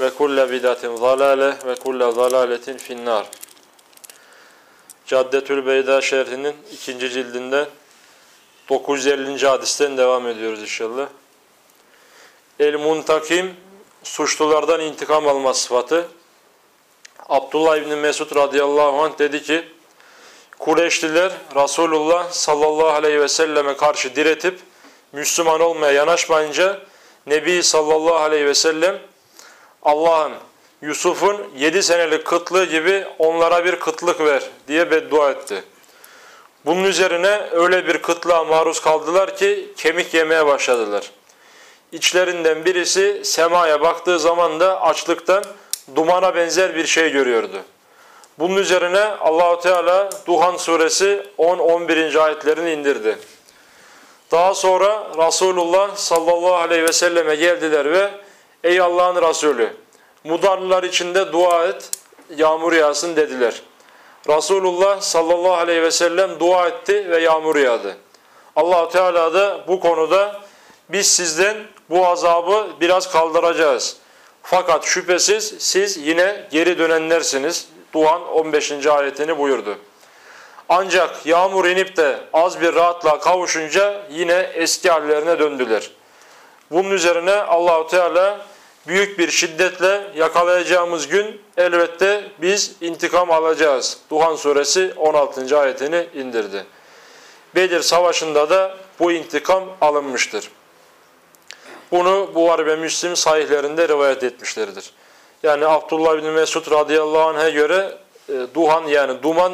ve kulle bidatin zalale ve kulle zalaletin finnar. Caddetül Beyda şerhinin ikinci cildinde 950. hadisten devam ediyoruz inşallah. El muntakim suçlulardan intikam alma sıfatı. Abdullah İbni Mesud radıyallahu anh dedi ki Kureyşliler Resulullah sallallahu aleyhi ve selleme karşı diretip Müslüman olmaya yanaşmayınca Nebi sallallahu aleyhi ve sellem Allah'ım Yusuf'un 7 senelik kıtlığı gibi onlara bir kıtlık ver diye beddua etti. Bunun üzerine öyle bir kıtlığa maruz kaldılar ki kemik yemeye başladılar. İçlerinden birisi semaya baktığı zaman da açlıktan dumana benzer bir şey görüyordu. Bunun üzerine Allahu Teala Duhan suresi 10-11. ayetlerini indirdi. Daha sonra Resulullah sallallahu aleyhi ve selleme geldiler ve ey Allah'ın Resulü mudarlılar içinde dua et yağmur yağsın dediler. Resulullah sallallahu aleyhi ve sellem dua etti ve yağmur yağdı. Allahu Teala da bu konuda biz sizden bu azabı biraz kaldıracağız. Fakat şüphesiz siz yine geri dönenlersiniz. Duhan 15. ayetini buyurdu. Ancak yağmur inip de az bir rahatla kavuşunca yine eski hallerine döndüler. Bunun üzerine Allahu Teala büyük bir şiddetle yakalayacağımız gün elbette biz intikam alacağız. Duhan suresi 16. ayetini indirdi. Bedir savaşında da bu intikam alınmıştır. Bunu Buhari ve Müslim sahihlerinde rivayet etmişlerdir. Yani Abdullah bin Mesud radıyallahu anh'a göre e, duhan yani duman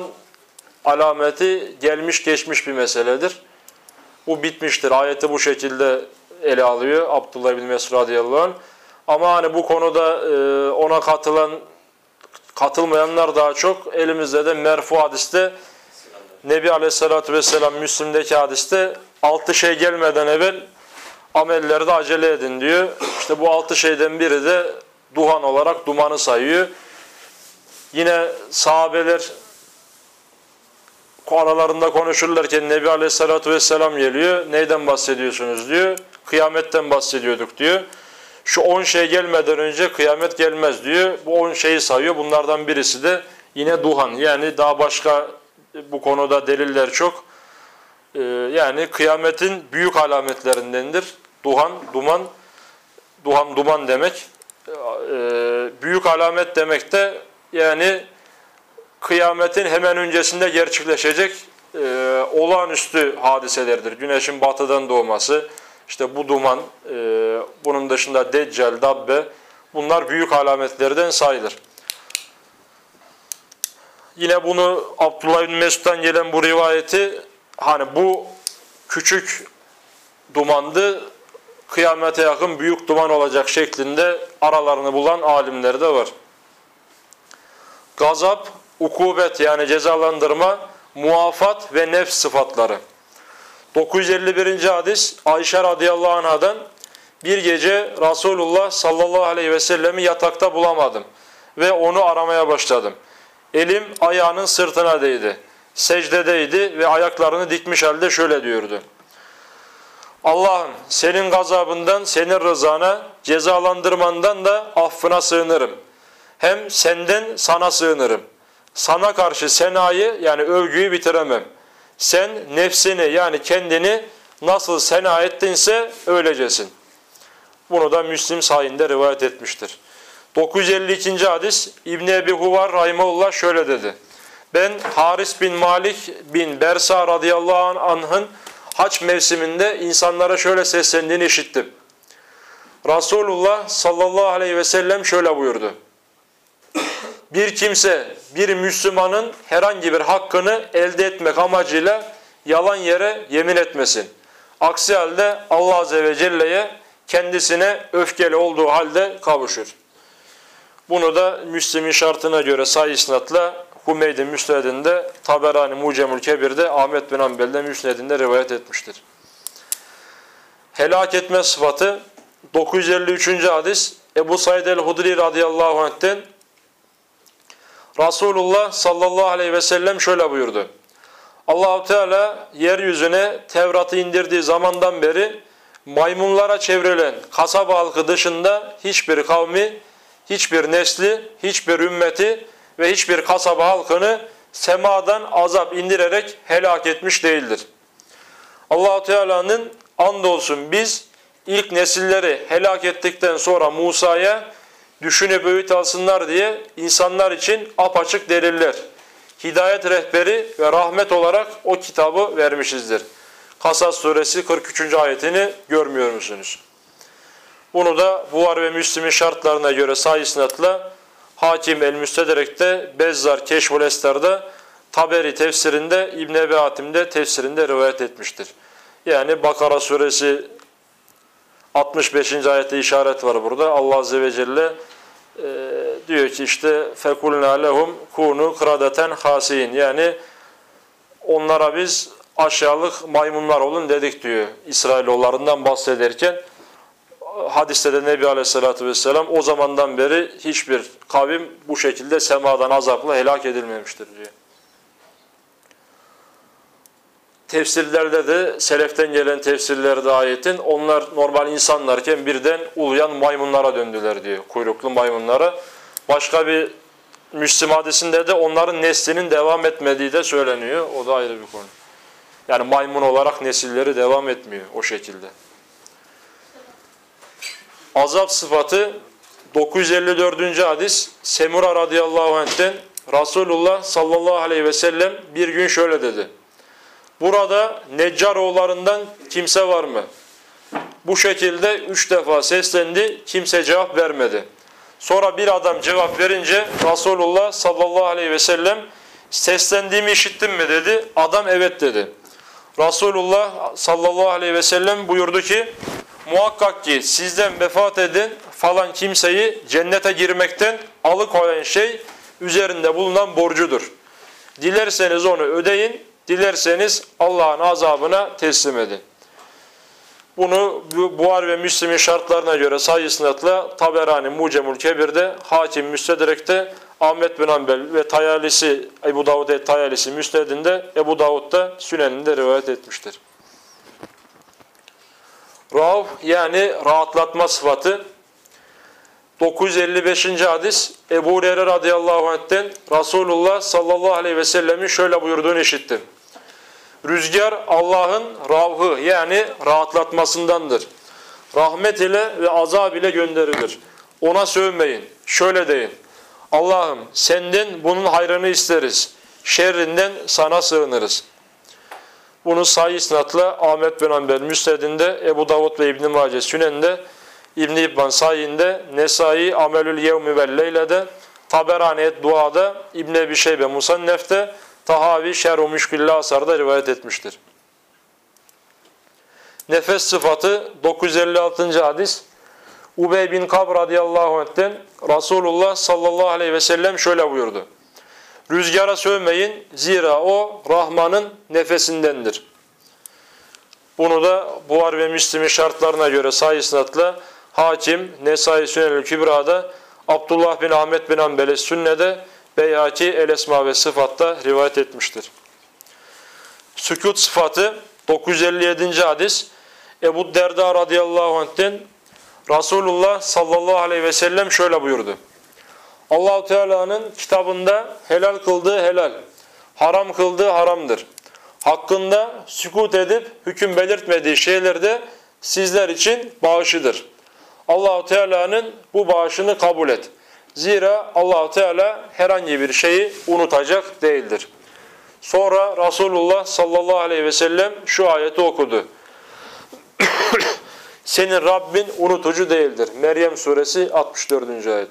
alameti gelmiş geçmiş bir meseledir. Bu bitmiştir. Ayeti bu şekilde ele alıyor Abdullah bin Mesud radıyallahu anh. Ama hani bu konuda e, ona katılan katılmayanlar daha çok elimizde de merfu hadiste Nebi Aleyhisselatü Vesselam Müslim'deki hadiste altı şey gelmeden evvel amellerde acele edin diyor. İşte bu altı şeyden biri de duhan olarak dumanı sayıyor. Yine sahabeler aralarında konuşurlarken Nebi Aleyhisselatü Vesselam geliyor. Neyden bahsediyorsunuz diyor. Kıyametten bahsediyorduk diyor. Şu on şey gelmeden önce kıyamet gelmez diyor. Bu on şeyi sayıyor. Bunlardan birisi de yine duhan. Yani daha başka bu konuda deliller çok. Ee, yani kıyametin büyük alametlerindendir. Duhan, duman, duhan, duman demek. Ee, büyük alamet demek de yani kıyametin hemen öncesinde gerçekleşecek e, olağanüstü hadiselerdir. Güneşin batıdan doğması, işte bu duman, e, bunun dışında Deccal, Dabbe, bunlar büyük alametlerden sayılır. Yine bunu Abdullah bin Mesud'dan gelen bu rivayeti, hani bu küçük dumandı, kıyamete yakın büyük duman olacak şeklinde aralarını bulan alimler de var. Gazap, ukubet yani cezalandırma, muafat ve nefs sıfatları. 951. hadis Ayşe radıyallahu anhadan bir gece Resulullah sallallahu aleyhi ve sellemi yatakta bulamadım ve onu aramaya başladım. Elim ayağının sırtına değdi. secdedeydi ve ayaklarını dikmiş halde şöyle diyordu. Allah'ım senin gazabından, senin rızana, cezalandırmandan da affına sığınırım. Hem senden sana sığınırım. Sana karşı senayı yani övgüyü bitiremem. Sen nefsini yani kendini nasıl sena ettinse öylecesin. Bunu da Müslim sayinde rivayet etmiştir. 952. hadis İbni Ebi Huvar Rahimullah şöyle dedi. Ben Haris bin Malik bin Bersa radıyallahu anh'ın haç mevsiminde insanlara şöyle seslendiğini işittim. Resulullah sallallahu aleyhi ve sellem şöyle buyurdu. Bir kimse bir Müslümanın herhangi bir hakkını elde etmek amacıyla yalan yere yemin etmesin. Aksi halde Allah azze ve celle'ye kendisine öfkeli olduğu halde kavuşur. Bunu da Müslim'in şartına göre sayı isnatla Hümeydi Müsned'inde, Taberani Mucemül Kebir'de, Ahmet bin Hanbel'de Müsned'inde rivayet etmiştir. Helak etme sıfatı 953. hadis Ebu Said el-Hudri radıyallahu anh'ten Resulullah sallallahu aleyhi ve sellem şöyle buyurdu. Allahu Teala yeryüzüne Tevrat'ı indirdiği zamandan beri maymunlara çevrilen kasaba halkı dışında hiçbir kavmi, hiçbir nesli, hiçbir ümmeti ve hiçbir kasaba halkını semadan azap indirerek helak etmiş değildir. Allahu Teala'nın andolsun biz ilk nesilleri helak ettikten sonra Musa'ya düşünüp öğüt alsınlar diye insanlar için apaçık deliller, hidayet rehberi ve rahmet olarak o kitabı vermişizdir. Kasas suresi 43. ayetini görmüyor musunuz? Bunu da Buhar ve Müslim'in şartlarına göre sayısınatla Hakim el-Müstederek'te, Bezzar Keşful Estar'da, Taberi tefsirinde, İbn Ebi Hatim'de tefsirinde rivayet etmiştir. Yani Bakara suresi 65. ayette işaret var burada. Allah Azze ve Celle e, diyor ki işte fekulna lehum kunu kradeten hasin. Yani onlara biz aşağılık maymunlar olun dedik diyor İsrailoğullarından bahsederken hadiste de Nebi Aleyhisselatü Vesselam o zamandan beri hiçbir kavim bu şekilde semadan azapla helak edilmemiştir diyor. Tefsirlerde de seleften gelen tefsirlerde ayetin onlar normal insanlarken birden uluyan maymunlara döndüler diyor. Kuyruklu maymunlara. Başka bir Müslim hadisinde de onların neslinin devam etmediği de söyleniyor. O da ayrı bir konu. Yani maymun olarak nesilleri devam etmiyor o şekilde. Azap sıfatı 954. hadis Semura radıyallahu anh'ten Resulullah sallallahu aleyhi ve sellem bir gün şöyle dedi. Burada Neccaroğullarından kimse var mı? Bu şekilde üç defa seslendi, kimse cevap vermedi. Sonra bir adam cevap verince Resulullah sallallahu aleyhi ve sellem seslendiğimi işittin mi dedi. Adam evet dedi. Resulullah sallallahu aleyhi ve sellem buyurdu ki muhakkak ki sizden vefat edin falan kimseyi cennete girmekten alıkoyan şey üzerinde bulunan borcudur. Dilerseniz onu ödeyin, dilerseniz Allah'ın azabına teslim edin. Bunu Buhar ve Müslim'in şartlarına göre sayısınatla Taberani Mucemül Kebir'de, Hakim Müstedrek'te, Ahmet bin Hanbel ve Tayalisi, Ebu Davud Tayalisi Müsned'inde, Ebu Davud'da Sünen'inde rivayet etmiştir. Rav yani rahatlatma sıfatı. 955. hadis Ebu Hureyre radıyallahu anh'ten Resulullah sallallahu aleyhi ve sellemin şöyle buyurduğunu işittim. Rüzgar Allah'ın ravhı yani rahatlatmasındandır. Rahmet ile ve azab ile gönderilir. Ona sövmeyin. Şöyle deyin. Allah'ım senden bunun hayrını isteriz. Şerrinden sana sığınırız. Bunu sayı isnatla Ahmet bin Hanbel Müsned'inde, Ebu Davud ve İbn-i Mace Sünen'de, İbn-i İbban sayinde, Nesai Amelül Yevmi ve Leyle'de, Taberani Dua'da, İbn-i Ebi Şeybe Musannef'te, Tahavi Şerhu Müşküllü Asar'da rivayet etmiştir. Nefes sıfatı 956. hadis Ubey bin Kab radıyallahu anh'ten Resulullah sallallahu aleyhi ve sellem şöyle buyurdu. Rüzgara sövmeyin zira o Rahman'ın nefesindendir. Bunu da Buhar ve Müslim'in şartlarına göre sayısınatla Hakim, Nesai Sünel-i Kübra'da, Abdullah bin Ahmet bin Ambele Sünne'de, Beyhaki El Esma ve Sıfat'ta rivayet etmiştir. sükut sıfatı 957. hadis Ebu Derda radıyallahu anh'ten Resulullah sallallahu aleyhi ve sellem şöyle buyurdu. Allahu Teala'nın kitabında helal kıldığı helal, haram kıldığı haramdır. Hakkında sükut edip hüküm belirtmediği şeyler de sizler için bağışıdır. Allahu Teala'nın bu bağışını kabul et. Zira Allahu Teala herhangi bir şeyi unutacak değildir. Sonra Resulullah sallallahu aleyhi ve sellem şu ayeti okudu. Senin Rabbin unutucu değildir. Meryem suresi 64. ayet.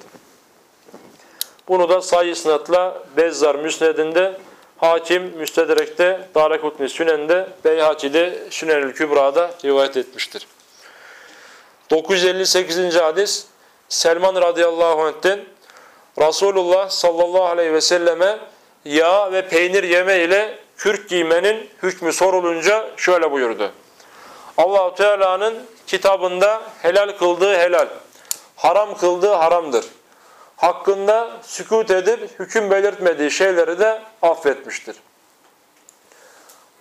Bunu da sayı sınatla Bezzar Müsned'inde, Hakim Müstedrek'te, Darekutni Sünen'de, Beyhaki'de, Sünenül Kübra'da rivayet etmiştir. 958. hadis Selman radıyallahu anh'ten Resulullah sallallahu aleyhi ve selleme yağ ve peynir yeme ile kürk giymenin hükmü sorulunca şöyle buyurdu. Allahu Teala'nın kitabında helal kıldığı helal, haram kıldığı haramdır. Hakkında sükut edip hüküm belirtmediği şeyleri de affetmiştir.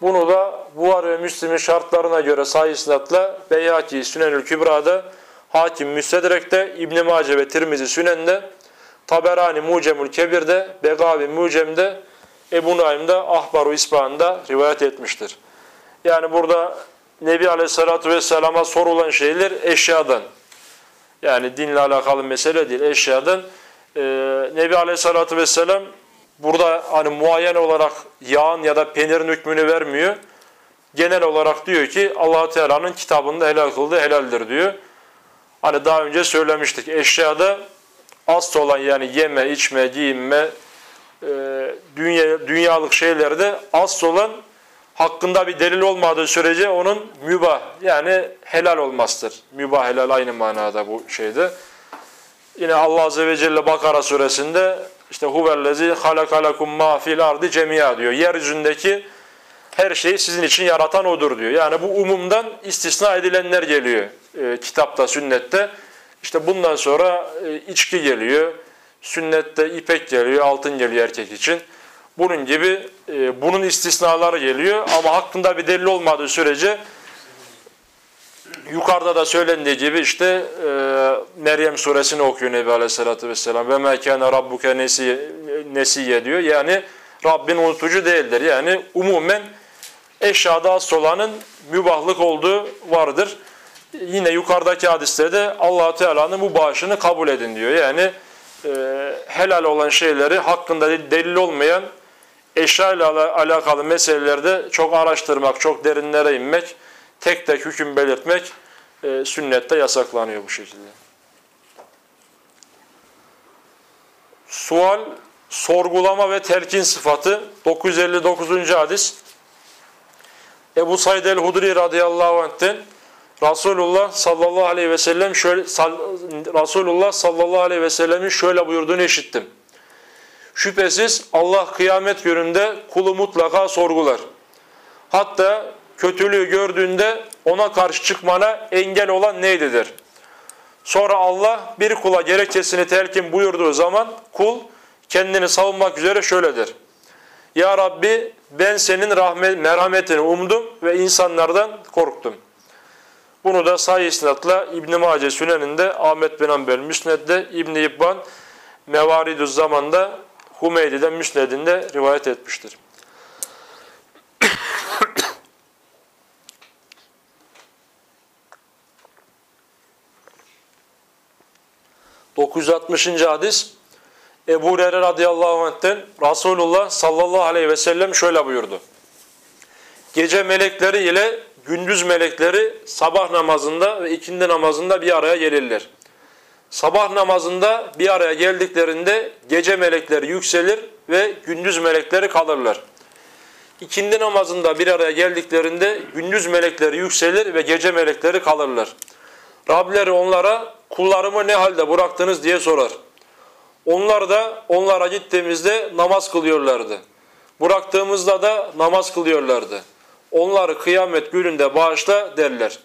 Bunu da Buhar ve Müslim'in şartlarına göre sayı sınatla Beyhaki Sünenül Kübra'da, Hakim Müstedrek'te, İbn-i Mace ve Tirmizi Sünen'de, Taberani Mucemül Kebir'de, Begavi Mucem'de, Ebu Naim'de, Ahbaru İspahan'da rivayet etmiştir. Yani burada Nebi Aleyhisselatü Vesselam'a sorulan şeyler eşyadan. Yani dinle alakalı mesele değil, eşyadan. Ee, Nebi Aleyhisselatü Vesselam burada hani muayyen olarak yağın ya da peynirin hükmünü vermiyor. Genel olarak diyor ki allah Teala'nın kitabında helal kıldığı helaldir diyor. Hani daha önce söylemiştik. Eşyada asıl olan yani yeme, içme, giyinme, e, dünya, dünyalık şeylerde asıl olan hakkında bir delil olmadığı sürece onun mübah yani helal olmasıdır. Mübah helal aynı manada bu şeyde. Yine Allah Azze ve Celle Bakara suresinde işte huvellezi halakalakum ma fil ardi cemia diyor. Yeryüzündeki her şeyi sizin için yaratan odur diyor. Yani bu umumdan istisna edilenler geliyor e, kitapta, sünnette. İşte bundan sonra e, içki geliyor. Sünnette ipek geliyor, altın geliyor erkek için. Bunun gibi e, bunun istisnaları geliyor ama hakkında bir delil olmadığı sürece yukarıda da söylendiği gibi işte e, Meryem suresini okuyor Nebi Aleyhisselatü Vesselam. Ve mekâne rabbuke nesiye diyor. Yani Rabbin unutucu değildir. Yani umumen eşyada asıl olanın mübahlık olduğu vardır. Yine yukarıdaki hadiste allah Teala'nın bu bağışını kabul edin diyor. Yani e, helal olan şeyleri hakkında delil olmayan eşya ile alakalı meselelerde çok araştırmak, çok derinlere inmek, tek tek hüküm belirtmek e, sünnette yasaklanıyor bu şekilde. Sual, sorgulama ve telkin sıfatı 959. hadis Ebu Said el-Hudri radıyallahu anh'ten Resulullah sallallahu aleyhi ve sellem şöyle Resulullah sallallahu aleyhi ve sellemin şöyle buyurduğunu işittim. Şüphesiz Allah kıyamet gününde kulu mutlaka sorgular. Hatta kötülüğü gördüğünde ona karşı çıkmana engel olan neydidir? Sonra Allah bir kula gerekçesini telkin buyurduğu zaman kul kendini savunmak üzere şöyledir. Ya Rabbi ben senin rahmet, merhametini umdum ve insanlardan korktum. Bunu da sayı isnatla İbn-i Mace Sünen'inde Ahmet bin Ambel Müsned'de İbn-i İbban Mevaridüz Zaman'da Humeydi'den Müsned'inde rivayet etmiştir. ...960. hadis... Ebu Hureyre radıyallahu anh'ten... ...Resulullah sallallahu aleyhi ve sellem şöyle buyurdu. Gece melekleri ile gündüz melekleri sabah namazında ve ikindi namazında bir araya gelirler. Sabah namazında bir araya geldiklerinde gece melekleri yükselir ve gündüz melekleri kalırlar. İkindi namazında bir araya geldiklerinde gündüz melekleri yükselir ve gece melekleri kalırlar. Rableri onlara kullarımı ne halde bıraktınız diye sorar. Onlar da onlara gittiğimizde namaz kılıyorlardı. Bıraktığımızda da namaz kılıyorlardı. Onları kıyamet gününde bağışla derler.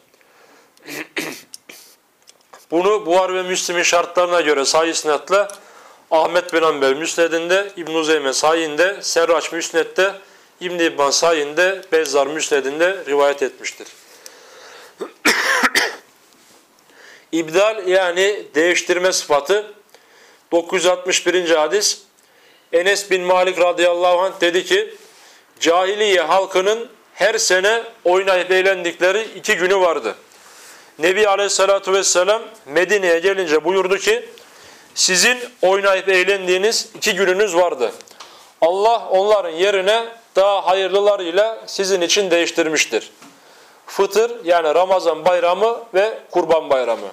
Bunu Buhar ve Müslim'in şartlarına göre sayı Ahmet bin Amber Müsned'inde, İbn-i Zeyme sayinde, Serraç Müsned'de, İbn-i İbn Sayin'de Bezzar Müsned'inde rivayet etmiştir. İbdal yani değiştirme sıfatı 961. hadis Enes bin Malik radıyallahu anh dedi ki cahiliye halkının her sene oynayıp eğlendikleri iki günü vardı. Nebi aleyhissalatu vesselam Medine'ye gelince buyurdu ki sizin oynayıp eğlendiğiniz iki gününüz vardı. Allah onların yerine daha hayırlılarıyla sizin için değiştirmiştir. Fıtır yani Ramazan bayramı ve Kurban bayramı.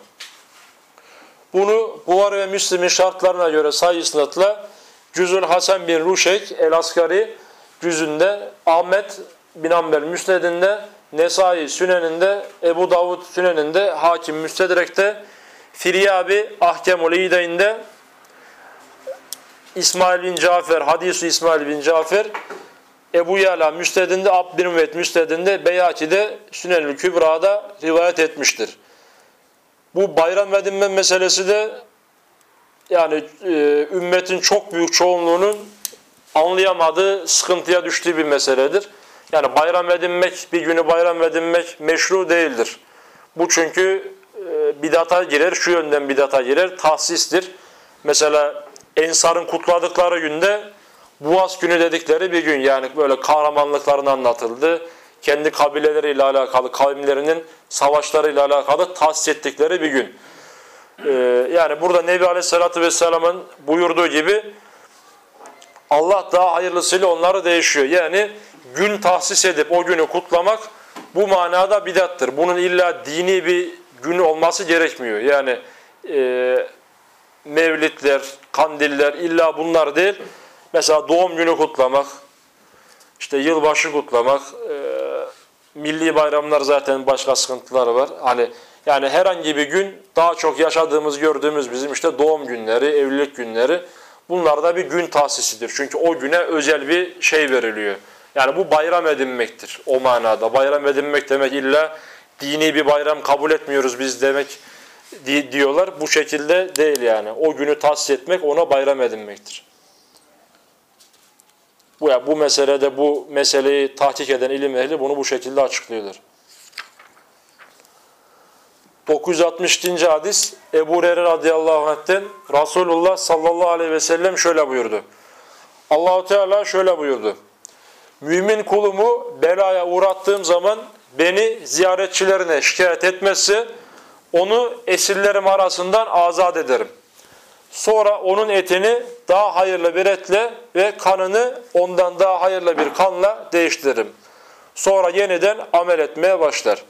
Bunu Buhari ve Müslim'in şartlarına göre sayı isnatla Cüzül Hasan bin Ruşek el-Askari cüzünde Ahmet bin Ambel Müsned'inde Nesai Sünen'inde Ebu Davud Sünen'inde Hakim Müstedrek'te Firyabi Ahkemul İdeyn'de İsmail bin Cafer, Hadis-i İsmail bin Cafer Ebu Yala Müsted'inde, Ab bin Üvet Müsted'inde, Beyhaki'de Sünenül Kübra'da rivayet etmiştir. Bu bayram edinme meselesi de yani e, ümmetin çok büyük çoğunluğunun anlayamadığı, sıkıntıya düştüğü bir meseledir. Yani bayram edinmek, bir günü bayram edinmek meşru değildir. Bu çünkü e, bidata girer, şu yönden bidata girer, tahsistir. Mesela Ensar'ın kutladıkları günde Buğaz günü dedikleri bir gün yani böyle kahramanlıkların anlatıldı. Kendi kabileleriyle alakalı, kavimlerinin savaşlarıyla alakalı tahsis ettikleri bir gün. Ee, yani burada Nebi Aleyhisselatü Vesselam'ın buyurduğu gibi Allah daha hayırlısıyla onları değişiyor. Yani gün tahsis edip o günü kutlamak bu manada bidattır. Bunun illa dini bir gün olması gerekmiyor. Yani e, mevlitler, kandiller illa bunlar değil. Mesela doğum günü kutlamak, işte yılbaşı kutlamak, e, milli bayramlar zaten başka sıkıntıları var. Hani yani herhangi bir gün daha çok yaşadığımız, gördüğümüz bizim işte doğum günleri, evlilik günleri bunlar da bir gün tahsisidir. Çünkü o güne özel bir şey veriliyor. Yani bu bayram edinmektir o manada. Bayram edinmek demek illa dini bir bayram kabul etmiyoruz biz demek diyorlar. Bu şekilde değil yani. O günü tahsis etmek ona bayram edinmektir. Bu, yani bu meselede bu meseleyi tahkik eden ilim ehli bunu bu şekilde açıklıyorlar. 962. hadis Ebu Hureyre radıyallahu anh'ten Resulullah sallallahu aleyhi ve sellem şöyle buyurdu. Allahu Teala şöyle buyurdu. Mümin kulumu belaya uğrattığım zaman beni ziyaretçilerine şikayet etmezse onu esirlerim arasından azat ederim. Sonra onun etini daha hayırlı bir etle ve kanını ondan daha hayırlı bir kanla değiştiririm. Sonra yeniden amel etmeye başlar.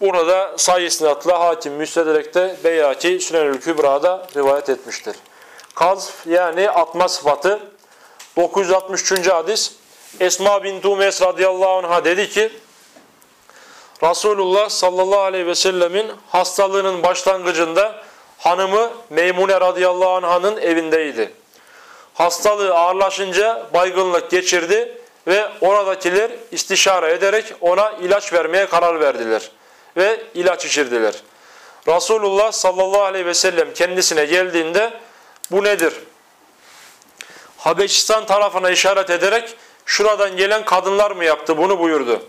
Bunu da sayı isnatla hakim müstederekte Beyaki Sünenül Kübra'da rivayet etmiştir. Kazf yani atma sıfatı 963. hadis Esma bin Tumes radıyallahu anh'a dedi ki Resulullah sallallahu aleyhi ve sellemin hastalığının başlangıcında hanımı Meymune radıyallahu anh'ın evindeydi. Hastalığı ağırlaşınca baygınlık geçirdi ve oradakiler istişare ederek ona ilaç vermeye karar verdiler ve ilaç içirdiler. Resulullah sallallahu aleyhi ve sellem kendisine geldiğinde bu nedir? Habeşistan tarafına işaret ederek şuradan gelen kadınlar mı yaptı bunu buyurdu.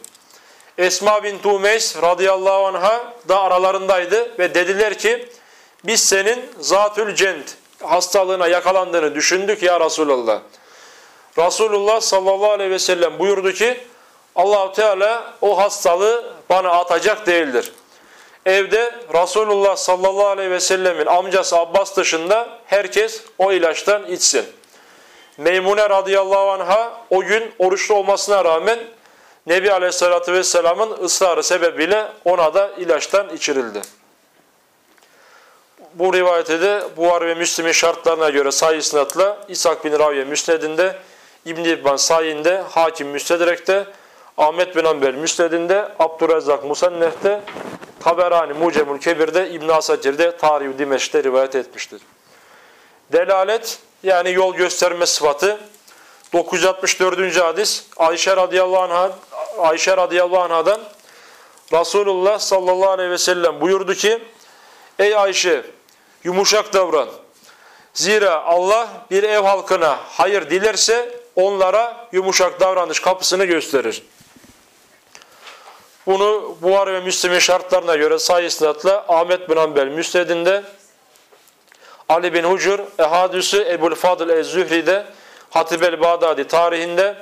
Esma bin Tumeys radıyallahu anha da aralarındaydı ve dediler ki biz senin zatül cent hastalığına yakalandığını düşündük ya Resulallah. Resulullah sallallahu aleyhi ve sellem buyurdu ki Allahu Teala o hastalığı bana atacak değildir. Evde Resulullah sallallahu aleyhi ve sellemin amcası Abbas dışında herkes o ilaçtan içsin. Meymune radıyallahu anha o gün oruçlu olmasına rağmen Nebi aleyhissalatü vesselamın ısrarı sebebiyle ona da ilaçtan içirildi. Bu rivayette de Buhar ve Müslim'in şartlarına göre sayı sınatla İshak bin Raviye Müsned'inde, İbn-i İbban Sayin'de, Hakim Müstedrek'te, Ahmet bin Ambel Müsned'inde, Abdurrezzak Musannef'te, Taberani Mucemül Kebir'de, İbn-i Asakir'de, Tarih-i rivayet etmiştir. Delalet yani yol gösterme sıfatı 964. hadis Ayşe radıyallahu anh'a Ayşe radıyallahu anhadan Resulullah sallallahu aleyhi ve sellem buyurdu ki Ey Ayşe yumuşak davran. Zira Allah bir ev halkına hayır dilerse onlara yumuşak davranış kapısını gösterir. Bunu Buhari ve Müslim'in şartlarına göre sayı sınatla Ahmet bin Hanbel Müsned'inde, Ali bin Hucur, Ehadüsü Ebul Fadıl Ez-Zühri'de, Hatib el-Bağdadi tarihinde,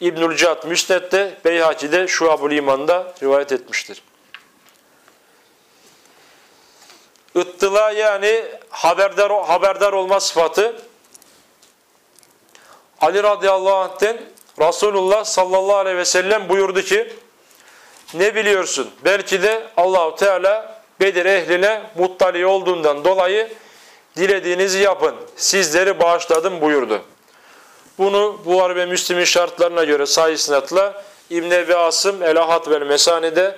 İbnül Cad Müsned'de, Beyhaki'de, Şuab-ül İman'da rivayet etmiştir. Ittıla yani haberdar, haberdar olma sıfatı Ali radıyallahu anh'ten Resulullah sallallahu aleyhi ve sellem buyurdu ki ne biliyorsun? Belki de Allahu Teala Bedir ehline muttali olduğundan dolayı dilediğinizi yapın. Sizleri bağışladım buyurdu. Bunu Buhar ve Müslim'in şartlarına göre sayısınatla İbn Ebi Asım El-Ahad ve Mesani'de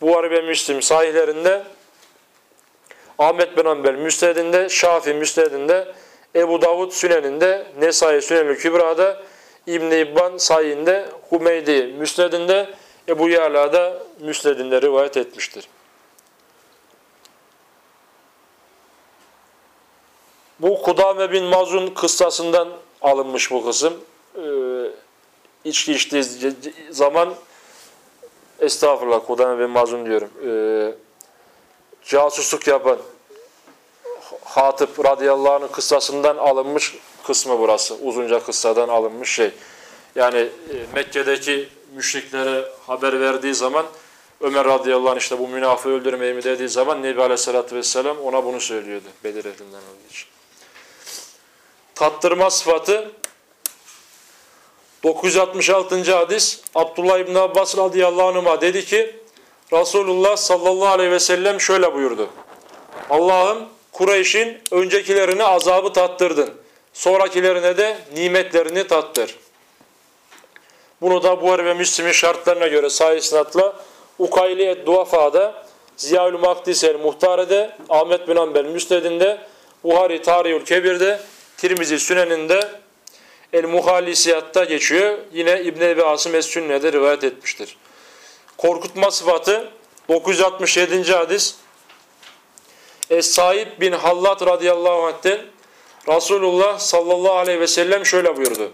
Buhar ve Müslim sahihlerinde Ahmet bin Hanbel Müsned'inde, Şafi Müsned'inde, Ebu Davud Sünen'inde, Nesai Sünenül Kübra'da, İbn-i İbban sayinde, Humeydi Müsned'inde, Ebu Yala'da Müsned'inde rivayet etmiştir. Bu Kudame bin Mazun kıssasından alınmış bu kısım. Ee, içki içtiği zaman estağfurullah Kudame bin Mazun diyorum. Ee, casusluk yapan Hatip radıyallahu anh'ın kıssasından alınmış kısmı burası. Uzunca kıssadan alınmış şey. Yani e, Mekke'deki müşriklere haber verdiği zaman Ömer radıyallahu anh işte bu münafığı öldürmeyi mi dediği zaman Nebi aleyhissalatü vesselam ona bunu söylüyordu. Bedir ehlinden olduğu için. Tattırma sıfatı 966. hadis Abdullah İbn Abbas radıyallahu anh'a dedi ki Resulullah sallallahu aleyhi ve sellem şöyle buyurdu. Allah'ım Kureyş'in öncekilerine azabı tattırdın. Sonrakilerine de nimetlerini tattır. Bunu da Buhari ve Müslim'in şartlarına göre sayısınatla Ukayli et-Duafa'da, Ziyaül Makdis el-Muhtare'de, Ahmet bin Ambel Müsned'inde, Buhari Tarihül Kebir'de, Tirmizi Sünen'inde, El-Muhalisiyat'ta geçiyor. Yine İbn Ebi Asım Es-Sünne'de rivayet etmiştir. Korkutma sıfatı 967. hadis Es-Saib bin Hallat radıyallahu anh'ten Resulullah sallallahu aleyhi ve sellem şöyle buyurdu.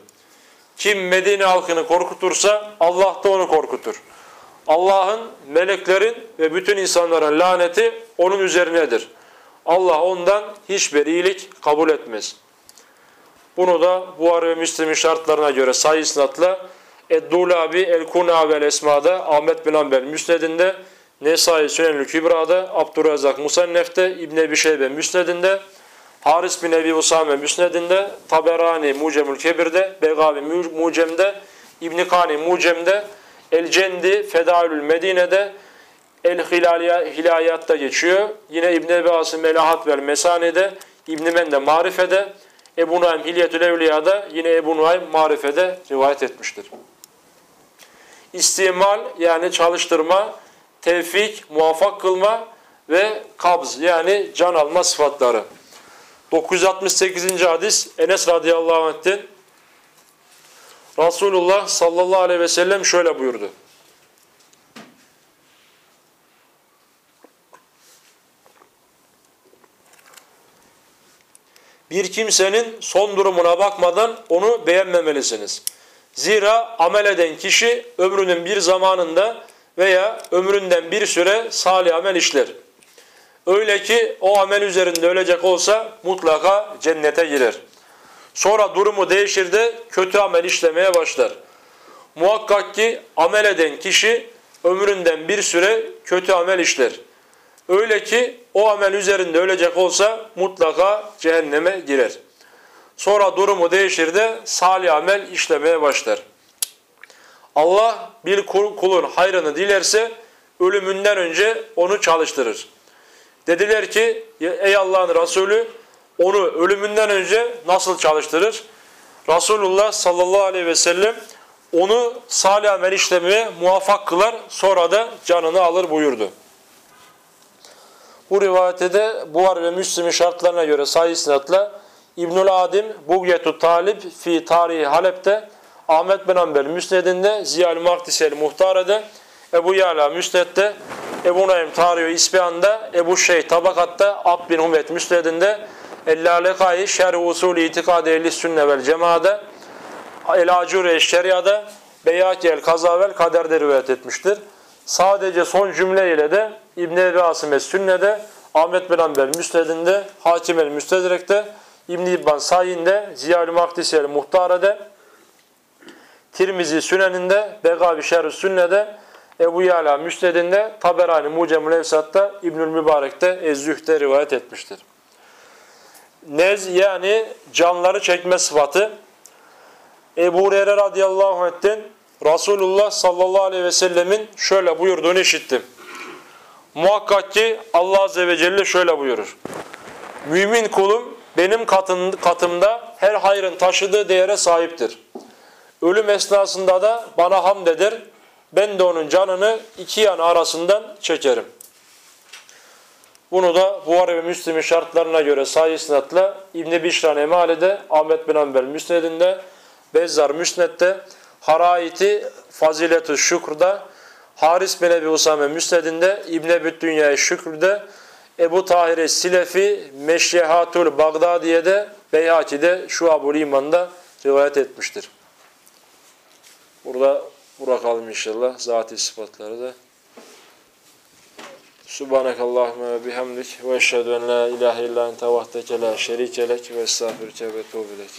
Kim Medine halkını korkutursa Allah da onu korkutur. Allah'ın, meleklerin ve bütün insanların laneti onun üzerinedir. Allah ondan hiçbir iyilik kabul etmez. Bunu da Buhari ve Müslim'in şartlarına göre sayı isnatla Eddulabi El-Kuna vel Esma'da Ahmet bin Ambel Müsned'inde Nesai Sünenül Kübra'da Abdurrazak Musannef'te İbn Ebi Şeybe Müsned'inde Haris bin Ebi Usame Müsned'inde Taberani Mucemül Kebir'de Begavi Mucem'de İbn Kani Mucem'de El Cendi Fedaülül Medine'de El Hilayat'ta geçiyor. Yine İbn Ebi Asım El Ahad vel Mesani'de İbn Mende Marife'de Ebu Nuaym Hilyetül Evliya'da yine Ebu Nuaym Marife'de rivayet etmiştir. İstimal yani çalıştırma, tevfik, muvaffak kılma ve kabz yani can alma sıfatları. 968. hadis Enes radıyallahu anh'ten Resulullah sallallahu aleyhi ve sellem şöyle buyurdu. Bir kimsenin son durumuna bakmadan onu beğenmemelisiniz. Zira amel eden kişi ömrünün bir zamanında veya ömründen bir süre salih amel işler. Öyle ki o amel üzerinde ölecek olsa mutlaka cennete girer. Sonra durumu değişir de kötü amel işlemeye başlar. Muhakkak ki amel eden kişi ömründen bir süre kötü amel işler. Öyle ki o amel üzerinde ölecek olsa mutlaka cehenneme girer. Sonra durumu değişir de salih amel işlemeye başlar. Allah bir kulun hayrını dilerse ölümünden önce onu çalıştırır. Dediler ki ey Allah'ın Resulü onu ölümünden önce nasıl çalıştırır? Resulullah sallallahu aleyhi ve sellem onu salih amel işlemeye muvaffak kılar sonra da canını alır buyurdu. Bu rivayette de Buhar ve Müslim'in şartlarına göre sayı isnatla İbnül Adim Bugyetu Talib fi Tarihi Halep'te Ahmet bin Ambel Müsned'inde Ziyal Maktisel Muhtare'de Ebu Yala Müsned'de Ebu Naim Tarihi İsbihan'da Ebu Şeyh Tabakat'ta Ab bin Humet Müsned'inde Ellalekai Şerh Usulü İtikad Ehli Sünne vel Cemaat'de El-Acure Şeria'da Beyaki El-Kazavel Kader'de rivayet etmiştir. Sadece son cümle ile de İbn-i Ebi Asim Es-Sünne'de, Ahmet bin Hanbel Müsned'inde, Hakim el-Müstedrek'te, İbn-i İbban Sayin'de, Ziyal-i Mahdisi el-Muhtare'de, Tirmizi Sünen'inde, Begavi Şerh-ü Sünne'de, Ebu Yala Müsned'inde, Taberani Mucemül Evsat'ta, İbnül Mübarek'te, Ez-Züh'te rivayet etmiştir. Nez yani canları çekme sıfatı. Ebu Hureyre radıyallahu anh'ten Resulullah sallallahu aleyhi ve sellemin şöyle buyurduğunu işittim. Muhakkak ki Allah azze ve celle şöyle buyurur. Mümin kulum benim katım, katımda her hayrın taşıdığı değere sahiptir. Ölüm esnasında da bana hamd eder. Ben de onun canını iki yan arasından çekerim. Bunu da Buhari ve Müslim'in şartlarına göre sahih isnatla İbn-i Bişran Emale'de, Ahmet bin Hanbel Müsned'inde, Bezzar Müsned'de, Haraiti Faziletü Şükr'da, Haris bin Ebi Usame Müsned'inde, İbn-i Büddünya Şükr'de, Ebu Tahir Silefi Meşyehatul Bagdadiye'de, Beyhaki'de, Şuab-ül İman'da rivayet etmiştir. Burada bırakalım inşallah zati sıfatları da. Subhanakallahümme ve bihamdik ve eşhedü en la ilahe illa ente vahdeke la şerike lek ve estağfirüke ve tuğbilek.